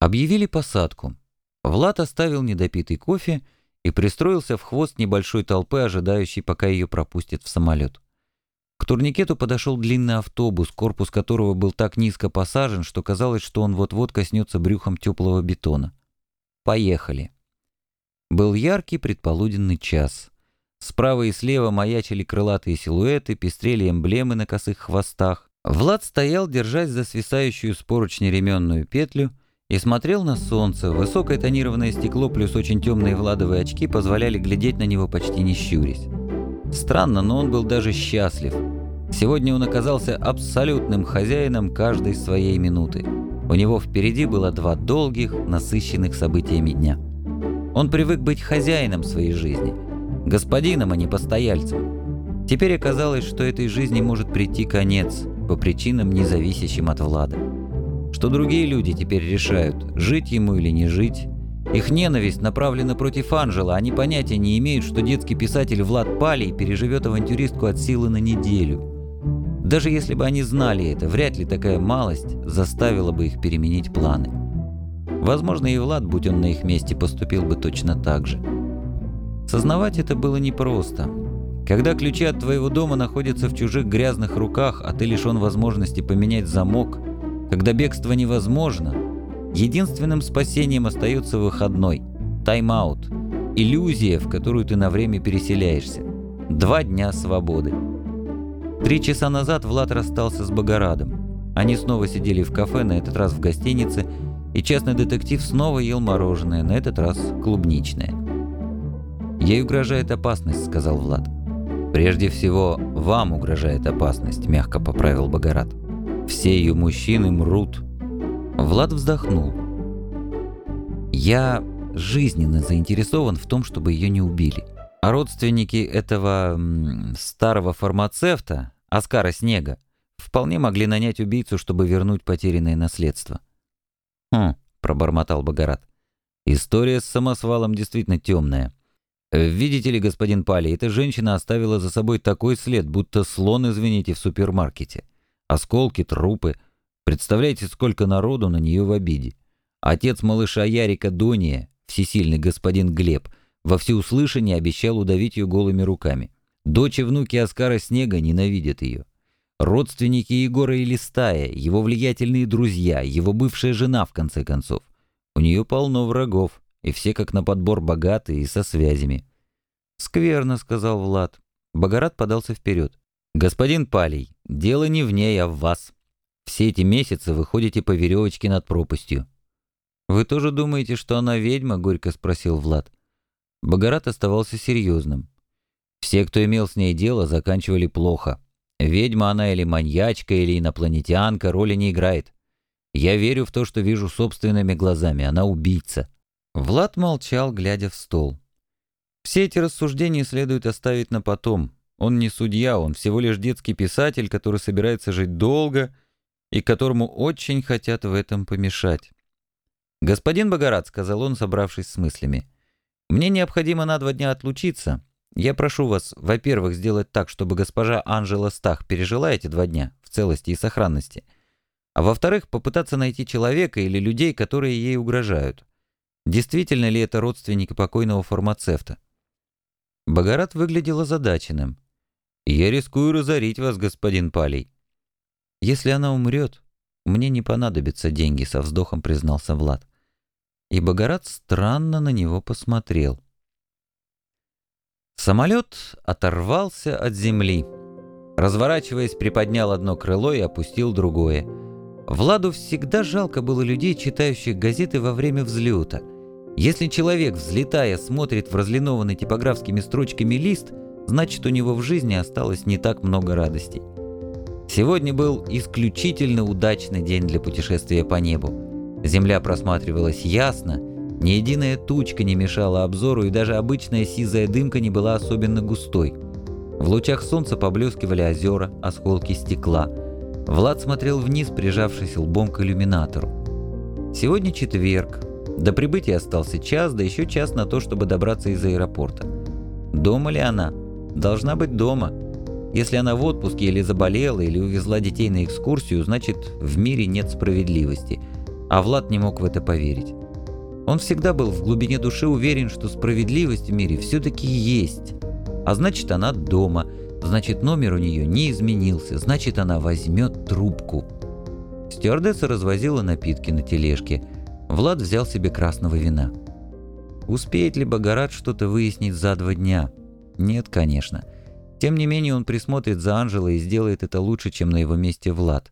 Объявили посадку. Влад оставил недопитый кофе и пристроился в хвост небольшой толпы, ожидающей, пока ее пропустят в самолет. К турникету подошел длинный автобус, корпус которого был так низко посажен, что казалось, что он вот-вот коснется брюхом теплого бетона. Поехали. Был яркий предполуденный час. Справа и слева маячили крылатые силуэты, пестрели эмблемы на косых хвостах. Влад стоял, держась за свисающую с поручни ременную петлю, и смотрел на солнце. Высокое тонированное стекло плюс очень темные владовые очки позволяли глядеть на него почти не щурясь. Странно, но он был даже счастлив. Сегодня он оказался абсолютным хозяином каждой своей минуты. У него впереди было два долгих, насыщенных событиями дня. Он привык быть хозяином своей жизни, господином, а не постояльцем. Теперь оказалось, что этой жизни может прийти конец по причинам, не зависящим от Влада. Что другие люди теперь решают, жить ему или не жить, их ненависть направлена против Анжела, они понятия не имеют, что детский писатель Влад Палий переживет авантюристку от силы на неделю. Даже если бы они знали это, вряд ли такая малость заставила бы их переменить планы. Возможно, и Влад, будь он на их месте, поступил бы точно так же. Сознавать это было непросто. Когда ключи от твоего дома находятся в чужих грязных руках, а ты лишен возможности поменять замок, когда бегство невозможно – Единственным спасением остается выходной, тайм-аут, иллюзия, в которую ты на время переселяешься. Два дня свободы. Три часа назад Влад расстался с Богорадом. Они снова сидели в кафе, на этот раз в гостинице, и частный детектив снова ел мороженое, на этот раз клубничное. «Ей угрожает опасность», — сказал Влад. «Прежде всего, вам угрожает опасность», — мягко поправил Богорат. «Все ее мужчины мрут, Влад вздохнул. «Я жизненно заинтересован в том, чтобы ее не убили. А родственники этого старого фармацевта, Оскара Снега, вполне могли нанять убийцу, чтобы вернуть потерянное наследство». «Хм», — пробормотал Богорат. «История с самосвалом действительно темная. Видите ли, господин Пали, эта женщина оставила за собой такой след, будто слон, извините, в супермаркете. Осколки, трупы — Представляете, сколько народу на нее в обиде. Отец малыша Ярика Дония, всесильный господин Глеб, во всеуслышание обещал удавить ее голыми руками. Дочь и внуки Оскара Снега ненавидят ее. Родственники Егора и Листая, его влиятельные друзья, его бывшая жена, в конце концов. У нее полно врагов, и все как на подбор богатые и со связями. «Скверно», — сказал Влад. Богорат подался вперед. «Господин Палей, дело не в ней, а в вас. Все эти месяцы вы ходите по веревочке над пропастью». «Вы тоже думаете, что она ведьма?» — горько спросил Влад. Богорат оставался серьезным. Все, кто имел с ней дело, заканчивали плохо. Ведьма она или маньячка, или инопланетянка, роли не играет. Я верю в то, что вижу собственными глазами. Она убийца. Влад молчал, глядя в стол. Все эти рассуждения следует оставить на потом. Он не судья, он всего лишь детский писатель, который собирается жить долго и которому очень хотят в этом помешать. «Господин Богорат», — сказал он, собравшись с мыслями, — «мне необходимо на два дня отлучиться. Я прошу вас, во-первых, сделать так, чтобы госпожа Анжела Стах пережила эти два дня в целости и сохранности, а во-вторых, попытаться найти человека или людей, которые ей угрожают. Действительно ли это родственники покойного фармацевта?» Богорат выглядел озадаченным. «Я рискую разорить вас, господин Палей. «Если она умрет, мне не понадобятся деньги», — со вздохом признался Влад. И Богорат странно на него посмотрел. Самолет оторвался от земли. Разворачиваясь, приподнял одно крыло и опустил другое. Владу всегда жалко было людей, читающих газеты во время взлета. Если человек, взлетая, смотрит в разлинованный типографскими строчками лист, значит, у него в жизни осталось не так много радостей. Сегодня был исключительно удачный день для путешествия по небу. Земля просматривалась ясно, ни единая тучка не мешала обзору, и даже обычная сизая дымка не была особенно густой. В лучах солнца поблескивали озера, осколки стекла. Влад смотрел вниз, прижавшись лбом к иллюминатору. Сегодня четверг. До прибытия остался час, да еще час на то, чтобы добраться из аэропорта. Дома ли она? Должна быть дома. Если она в отпуске или заболела, или увезла детей на экскурсию, значит, в мире нет справедливости. а Влад не мог в это поверить. Он всегда был в глубине души уверен, что справедливость в мире все-таки есть. А значит, она дома, значит, номер у нее не изменился, значит, она возьмет трубку. Стюардесса развозила напитки на тележке. Влад взял себе красного вина. Успеет ли Богорат что-то выяснить за два дня? Нет, конечно. Тем не менее, он присмотрит за Анжелой и сделает это лучше, чем на его месте Влад.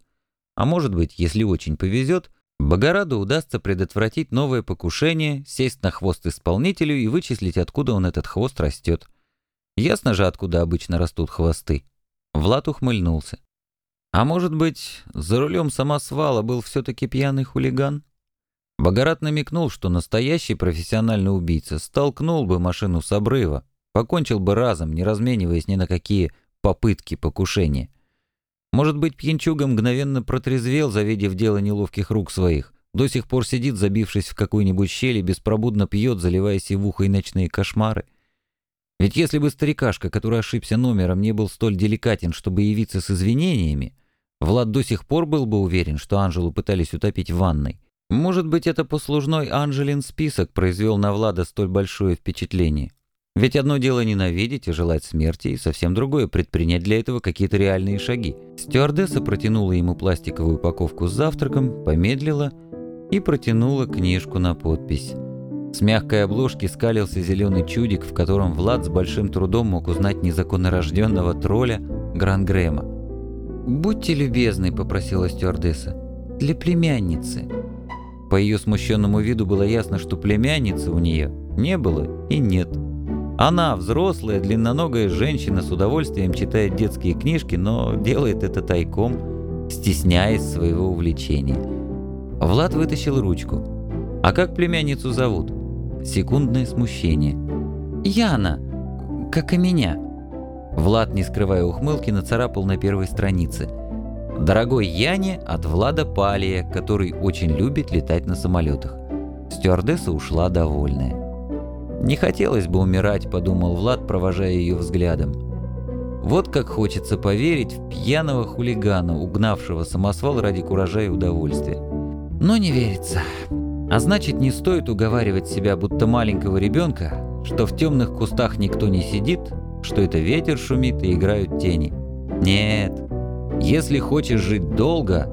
А может быть, если очень повезет, Богораду удастся предотвратить новое покушение, сесть на хвост исполнителю и вычислить, откуда он этот хвост растет. Ясно же, откуда обычно растут хвосты. Влад ухмыльнулся. А может быть, за рулем самосвала был все-таки пьяный хулиган? Богорат намекнул, что настоящий профессиональный убийца столкнул бы машину с обрыва, покончил бы разом, не размениваясь ни на какие попытки покушения. Может быть, пьянчуга мгновенно протрезвел, завидев дело неловких рук своих. До сих пор сидит, забившись в какую-нибудь щель и беспробудно пьет, заливая сивухой и ночные кошмары. Ведь если бы старикашка, который ошибся номером, не был столь деликатен, чтобы явиться с извинениями, Влад до сих пор был бы уверен, что Анжелу пытались утопить в ванной. Может быть, это послужной Анжелин список произвел на Влада столь большое впечатление. Ведь одно дело ненавидеть и желать смерти, и совсем другое предпринять для этого какие-то реальные шаги. Стюардесса протянула ему пластиковую упаковку с завтраком, помедлила и протянула книжку на подпись. С мягкой обложки скалился зеленый чудик, в котором Влад с большим трудом мог узнать незаконнорожденного тролля Грангрэма. «Будьте любезны», — попросила стюардесса, — «для племянницы». По ее смущенному виду было ясно, что племянницы у нее не было и нет. Она, взрослая, длинноногая женщина, с удовольствием читает детские книжки, но делает это тайком, стесняясь своего увлечения. Влад вытащил ручку. «А как племянницу зовут?» Секундное смущение. «Яна, как и меня». Влад, не скрывая ухмылки, нацарапал на первой странице. «Дорогой Яне от Влада Палия, который очень любит летать на самолетах». Стюардесса ушла довольная. «Не хотелось бы умирать», — подумал Влад, провожая ее взглядом. Вот как хочется поверить в пьяного хулигана, угнавшего самосвал ради куража и удовольствия. Но не верится. А значит, не стоит уговаривать себя, будто маленького ребенка, что в темных кустах никто не сидит, что это ветер шумит и играют тени. Нет, если хочешь жить долго,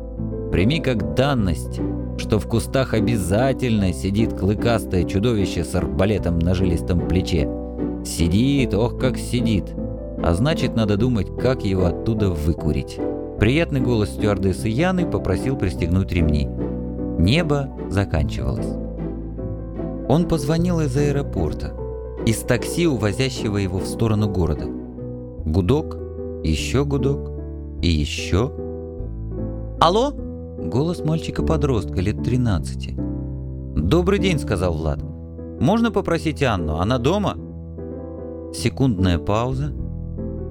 прими как данность — что в кустах обязательно сидит клыкастое чудовище с арбалетом на жилистом плече. Сидит, ох как сидит. А значит, надо думать, как его оттуда выкурить. Приятный голос стюардессы Яны попросил пристегнуть ремни. Небо заканчивалось. Он позвонил из аэропорта. Из такси, увозящего его в сторону города. Гудок, еще гудок и еще. «Алло?» Голос мальчика-подростка лет 13. «Добрый день», — сказал Влад. «Можно попросить Анну? Она дома?» Секундная пауза.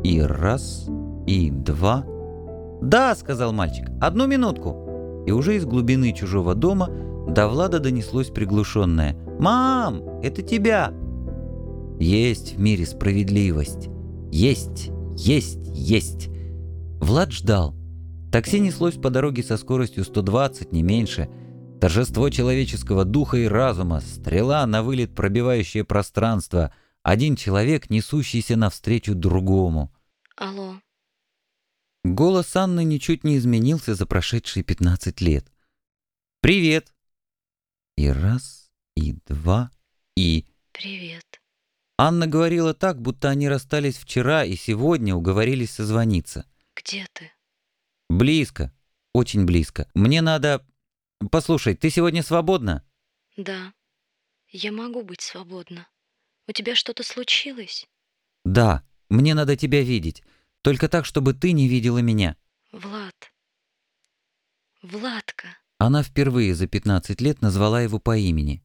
И раз, и два. «Да», — сказал мальчик, — «одну минутку». И уже из глубины чужого дома до Влада донеслось приглушенное. «Мам, это тебя!» Есть в мире справедливость. Есть, есть, есть. Влад ждал. Такси неслось по дороге со скоростью 120, не меньше. Торжество человеческого духа и разума, стрела на вылет, пробивающая пространство, один человек, несущийся навстречу другому. Алло. Голос Анны ничуть не изменился за прошедшие 15 лет. «Привет!» И раз, и два, и... «Привет». Анна говорила так, будто они расстались вчера и сегодня уговорились созвониться. «Где ты?» Близко. Очень близко. Мне надо... Послушай, ты сегодня свободна? Да. Я могу быть свободна. У тебя что-то случилось? Да. Мне надо тебя видеть. Только так, чтобы ты не видела меня. Влад. Владка. Она впервые за 15 лет назвала его по имени.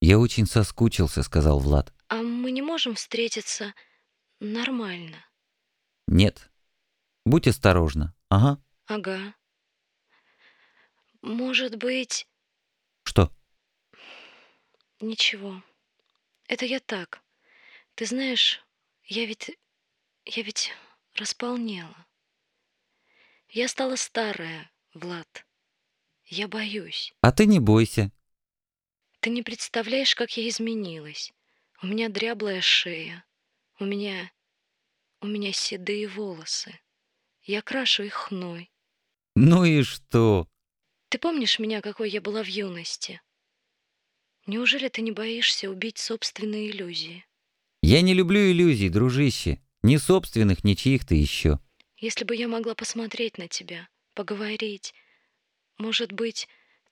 «Я очень соскучился», — сказал Влад. «А мы не можем встретиться нормально?» «Нет. Будь осторожна. Ага. Ага. Может быть... Что? Ничего. Это я так. Ты знаешь, я ведь... Я ведь располнела. Я стала старая, Влад. Я боюсь. А ты не бойся. Ты не представляешь, как я изменилась. У меня дряблая шея. У меня... У меня седые волосы. Я крашу их хной. Ну и что? Ты помнишь меня, какой я была в юности? Неужели ты не боишься убить собственные иллюзии? Я не люблю иллюзий, дружище. Ни собственных, ни чьих-то еще. Если бы я могла посмотреть на тебя, поговорить, может быть,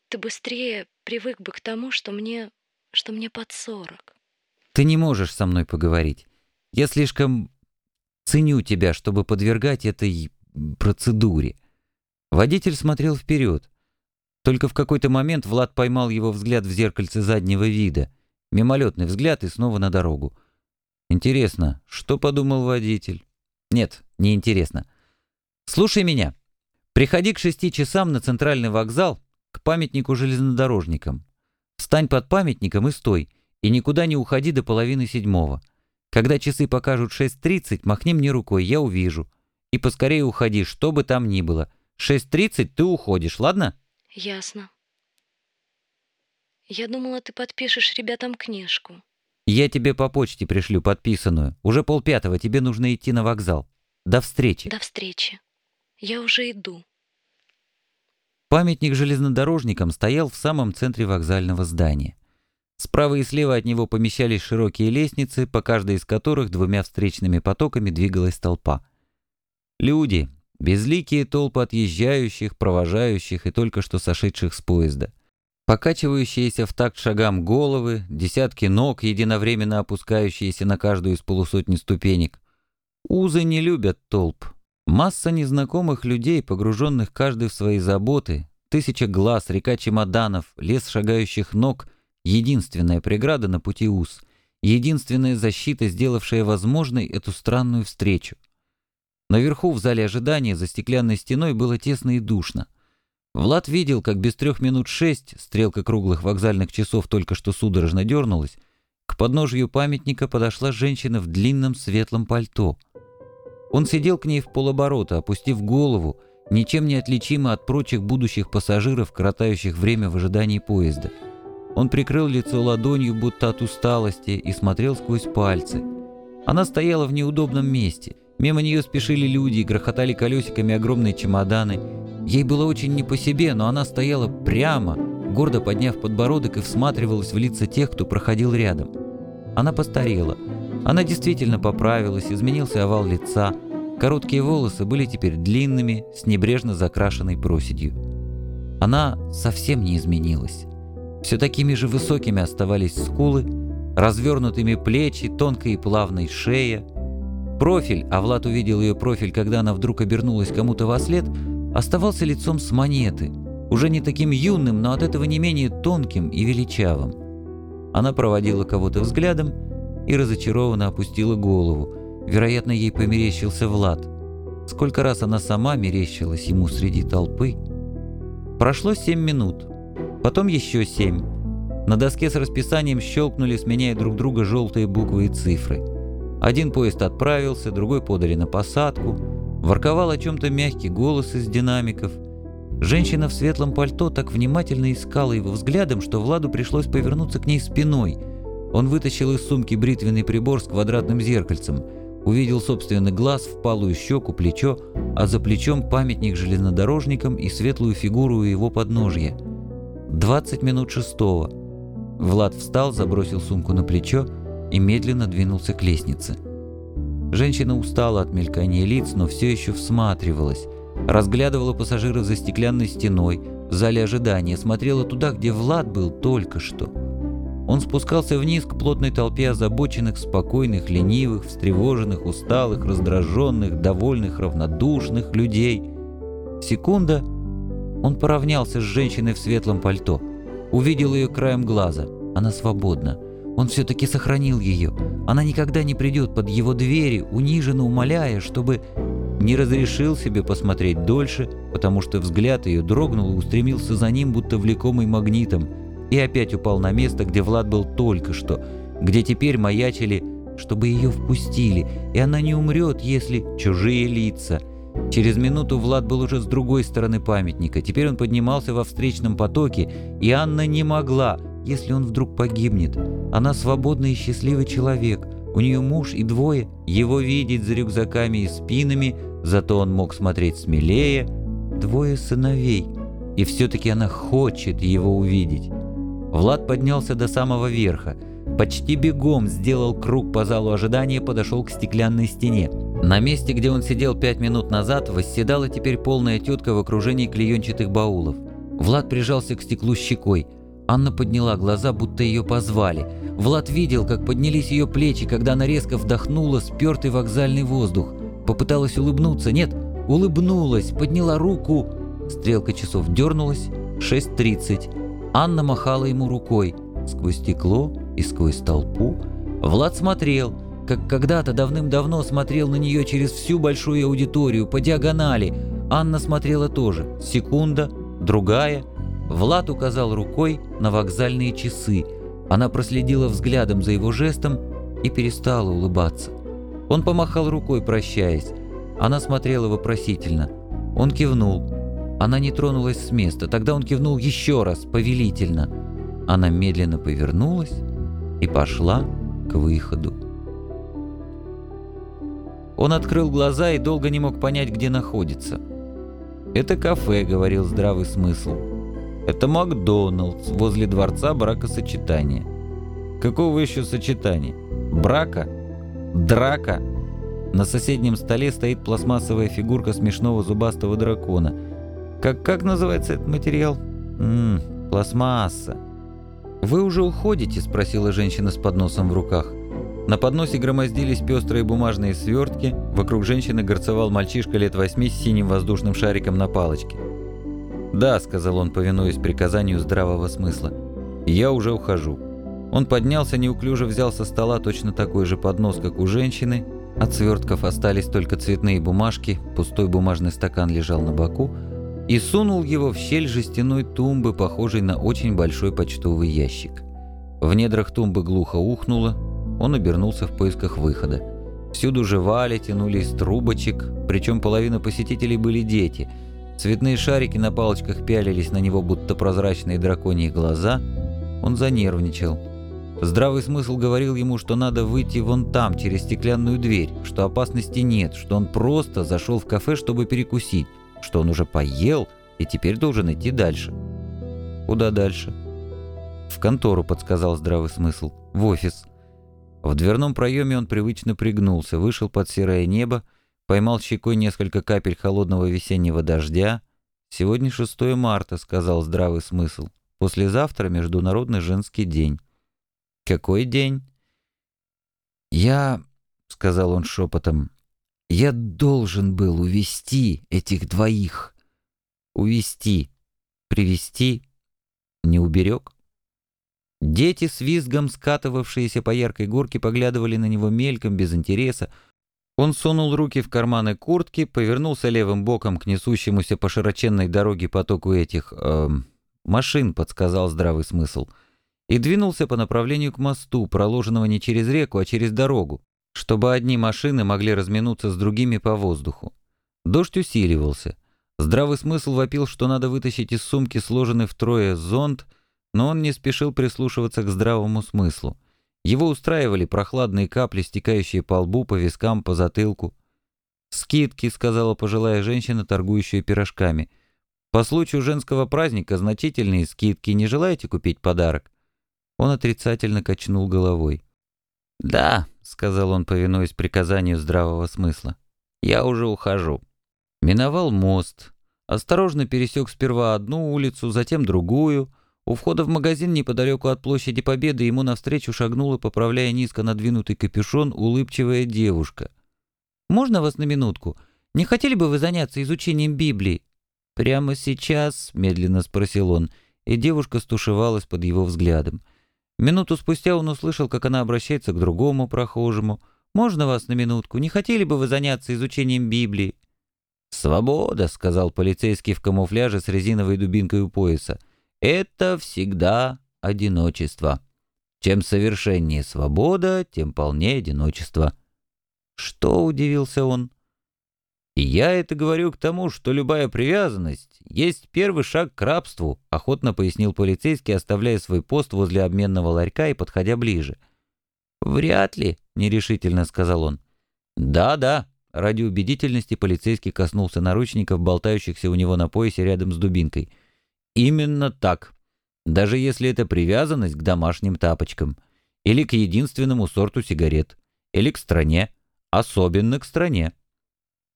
ты быстрее привык бы к тому, что мне, что мне под сорок. Ты не можешь со мной поговорить. Я слишком ценю тебя, чтобы подвергать этой процедуре. Водитель смотрел вперед. Только в какой-то момент Влад поймал его взгляд в зеркальце заднего вида. Мимолетный взгляд и снова на дорогу. Интересно, что подумал водитель? Нет, не интересно. Слушай меня. Приходи к шести часам на центральный вокзал к памятнику железнодорожникам. Встань под памятником и стой, и никуда не уходи до половины седьмого. Когда часы покажут 6.30, махни мне рукой, я увижу. И поскорее уходи, что бы там ни было. 6.30 ты уходишь, ладно? Ясно. Я думала, ты подпишешь ребятам книжку. Я тебе по почте пришлю подписанную. Уже полпятого, тебе нужно идти на вокзал. До встречи. До встречи. Я уже иду. Памятник железнодорожникам стоял в самом центре вокзального здания. Справа и слева от него помещались широкие лестницы, по каждой из которых двумя встречными потоками двигалась толпа. Люди, безликие толпы отъезжающих, провожающих и только что сошедших с поезда. Покачивающиеся в такт шагам головы, десятки ног, единовременно опускающиеся на каждую из полусотни ступенек. Узы не любят толп. Масса незнакомых людей, погруженных каждый в свои заботы, тысяча глаз, река чемоданов, лес шагающих ног Единственная преграда на пути УС, единственная защита, сделавшая возможной эту странную встречу. Наверху, в зале ожидания, за стеклянной стеной было тесно и душно. Влад видел, как без трех минут шесть, стрелка круглых вокзальных часов только что судорожно дернулась, к подножию памятника подошла женщина в длинном светлом пальто. Он сидел к ней в полоборота, опустив голову, ничем не отличимо от прочих будущих пассажиров, коротающих время в ожидании поезда. Он прикрыл лицо ладонью, будто от усталости, и смотрел сквозь пальцы. Она стояла в неудобном месте. Мимо нее спешили люди и грохотали колесиками огромные чемоданы. Ей было очень не по себе, но она стояла прямо, гордо подняв подбородок и всматривалась в лица тех, кто проходил рядом. Она постарела. Она действительно поправилась, изменился овал лица. Короткие волосы были теперь длинными, с небрежно закрашенной проседью. Она совсем не изменилась. Все такими же высокими оставались скулы, развернутыми плечи, тонкой и плавной шея. Профиль, а Влад увидел ее профиль, когда она вдруг обернулась кому-то во след, оставался лицом с монеты, уже не таким юным, но от этого не менее тонким и величавым. Она проводила кого-то взглядом и разочарованно опустила голову. Вероятно, ей померещился Влад. Сколько раз она сама мерещилась ему среди толпы. Прошло семь минут. Потом еще семь. На доске с расписанием щелкнули, сменяя друг друга желтые буквы и цифры. Один поезд отправился, другой подали на посадку. Ворковал о чем-то мягкий голос из динамиков. Женщина в светлом пальто так внимательно искала его взглядом, что Владу пришлось повернуться к ней спиной. Он вытащил из сумки бритвенный прибор с квадратным зеркальцем, увидел собственный глаз, впалую щеку, плечо, а за плечом памятник железнодорожникам и светлую фигуру у его подножья – 20 минут шестого. Влад встал, забросил сумку на плечо и медленно двинулся к лестнице. Женщина устала от мелькания лиц, но все еще всматривалась. Разглядывала пассажиров за стеклянной стеной, в зале ожидания, смотрела туда, где Влад был только что. Он спускался вниз к плотной толпе озабоченных, спокойных, ленивых, встревоженных, усталых, раздраженных, довольных, равнодушных людей. Секунда — он поравнялся с женщиной в светлом пальто. Увидел ее краем глаза. Она свободна. Он все-таки сохранил ее. Она никогда не придет под его двери, униженно умоляя, чтобы не разрешил себе посмотреть дольше, потому что взгляд ее дрогнул и устремился за ним, будто влекомый магнитом, и опять упал на место, где Влад был только что, где теперь маячили, чтобы ее впустили, и она не умрет, если чужие лица — Через минуту Влад был уже с другой стороны памятника. Теперь он поднимался во встречном потоке, и Анна не могла, если он вдруг погибнет. Она свободный и счастливый человек. У нее муж и двое. Его видеть за рюкзаками и спинами, зато он мог смотреть смелее. Двое сыновей. И все-таки она хочет его увидеть. Влад поднялся до самого верха. Почти бегом сделал круг по залу ожидания и подошел к стеклянной стене. На месте, где он сидел пять минут назад, восседала теперь полная тетка в окружении клеенчатых баулов. Влад прижался к стеклу щекой. Анна подняла глаза, будто ее позвали. Влад видел, как поднялись ее плечи, когда она резко вдохнула спертый вокзальный воздух. Попыталась улыбнуться. Нет, улыбнулась, подняла руку. Стрелка часов дернулась. 6.30. Анна махала ему рукой. Сквозь стекло и сквозь толпу. Влад смотрел как когда-то давным-давно смотрел на нее через всю большую аудиторию, по диагонали. Анна смотрела тоже. Секунда, другая. Влад указал рукой на вокзальные часы. Она проследила взглядом за его жестом и перестала улыбаться. Он помахал рукой, прощаясь. Она смотрела вопросительно. Он кивнул. Она не тронулась с места. Тогда он кивнул еще раз, повелительно. Она медленно повернулась и пошла к выходу. Он открыл глаза и долго не мог понять, где находится. «Это кафе», — говорил здравый смысл. «Это Макдоналдс возле дворца бракосочетания». «Какого еще сочетания? Брака? Драка?» На соседнем столе стоит пластмассовая фигурка смешного зубастого дракона. Как, как называется этот материал? Ммм, пластмасса. «Вы уже уходите?» – спросила женщина с подносом в руках. На подносе громоздились пестрые бумажные свертки, вокруг женщины горцевал мальчишка лет восьми с синим воздушным шариком на палочке. «Да», — сказал он, повинуясь приказанию здравого смысла, — «я уже ухожу». Он поднялся, неуклюже взял со стола точно такой же поднос, как у женщины. От свертков остались только цветные бумажки, пустой бумажный стакан лежал на боку, и сунул его в щель жестяной тумбы, похожей на очень большой почтовый ящик. В недрах тумбы глухо ухнуло, он обернулся в поисках выхода. Всюду жевали, тянули из трубочек, причем половина посетителей были дети. Цветные шарики на палочках пялились на него, будто прозрачные драконьи глаза. Он занервничал. Здравый смысл говорил ему, что надо выйти вон там, через стеклянную дверь, что опасности нет, что он просто зашел в кафе, чтобы перекусить, что он уже поел и теперь должен идти дальше. Куда дальше? В контору, подсказал здравый смысл. В офис. В дверном проеме он привычно пригнулся, вышел под серое небо, поймал щекой несколько капель холодного весеннего дождя. «Сегодня 6 марта», — сказал здравый смысл. «Послезавтра Международный женский день». «Какой день?» «Я», — сказал он шепотом, — «я должен был увести этих двоих». «Увести, привести, не уберег?» Дети с визгом, скатывавшиеся по яркой горке, поглядывали на него мельком, без интереса. Он сунул руки в карманы куртки, повернулся левым боком к несущемуся по широченной дороге потоку этих... Э, машин, подсказал здравый смысл, и двинулся по направлению к мосту, проложенного не через реку, а через дорогу, чтобы одни машины могли разминуться с другими по воздуху. Дождь усиливался. Здравый смысл вопил, что надо вытащить из сумки сложенный втрое зонт, но он не спешил прислушиваться к здравому смыслу. Его устраивали прохладные капли, стекающие по лбу, по вискам, по затылку. «Скидки», — сказала пожилая женщина, торгующая пирожками. «По случаю женского праздника значительные скидки. Не желаете купить подарок?» Он отрицательно качнул головой. «Да», — сказал он, повинуясь приказанию здравого смысла. «Я уже ухожу». Миновал мост. Осторожно пересек сперва одну улицу, затем другую — у входа в магазин неподалеку от площади Победы ему навстречу шагнула, поправляя низко надвинутый капюшон, улыбчивая девушка. «Можно вас на минутку? Не хотели бы вы заняться изучением Библии?» «Прямо сейчас?» — медленно спросил он, и девушка стушевалась под его взглядом. Минуту спустя он услышал, как она обращается к другому прохожему. «Можно вас на минутку? Не хотели бы вы заняться изучением Библии?» «Свобода», — сказал полицейский в камуфляже с резиновой дубинкой у пояса. Это всегда одиночество. Чем совершеннее свобода, тем полнее одиночество. Что, удивился он, И я это говорю к тому, что любая привязанность есть первый шаг к рабству, охотно пояснил полицейский, оставляя свой пост возле обменного ларька и подходя ближе. Вряд ли, нерешительно сказал он. Да-да, ради убедительности полицейский коснулся наручников, болтающихся у него на поясе рядом с дубинкой. Именно так. Даже если это привязанность к домашним тапочкам или к единственному сорту сигарет, или к стране, особенно к стране.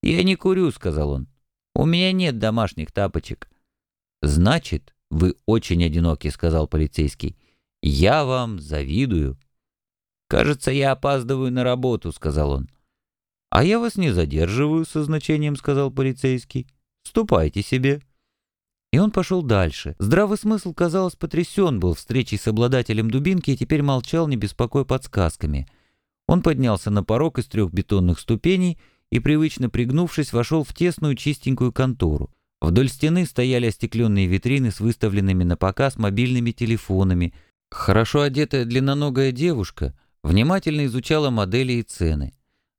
«Я не курю», — сказал он. «У меня нет домашних тапочек». «Значит, вы очень одиноки», — сказал полицейский. «Я вам завидую». «Кажется, я опаздываю на работу», — сказал он. «А я вас не задерживаю», — со значением сказал полицейский. «Ступайте себе». И он пошел дальше. Здравый смысл, казалось, потрясен был встречей с обладателем дубинки и теперь молчал, не беспокоя подсказками. Он поднялся на порог из трех бетонных ступеней и, привычно пригнувшись, вошел в тесную чистенькую контору. Вдоль стены стояли остекленные витрины с выставленными на показ мобильными телефонами. Хорошо одетая длинноногая девушка внимательно изучала модели и цены.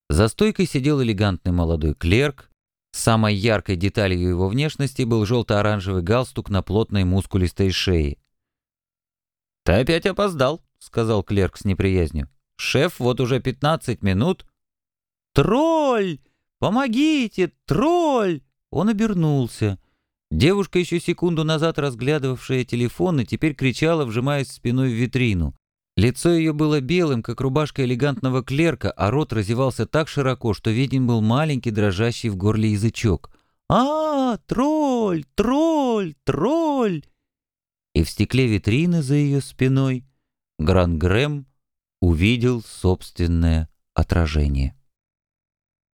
За стойкой сидел элегантный молодой клерк. Самой яркой деталью его внешности был желто-оранжевый галстук на плотной мускулистой шее. «Ты опять опоздал», — сказал клерк с неприязнью. «Шеф вот уже пятнадцать минут «Тролль! Помогите! Тролль!» Он обернулся. Девушка, еще секунду назад разглядывавшая телефон, и теперь кричала, вжимаясь спиной в витрину. Лицо ее было белым, как рубашка элегантного клерка, а рот разевался так широко, что виден был маленький дрожащий в горле язычок. «А, тролль! Тролль! Тролль!» И в стекле витрины за ее спиной Гран Грэм увидел собственное отражение.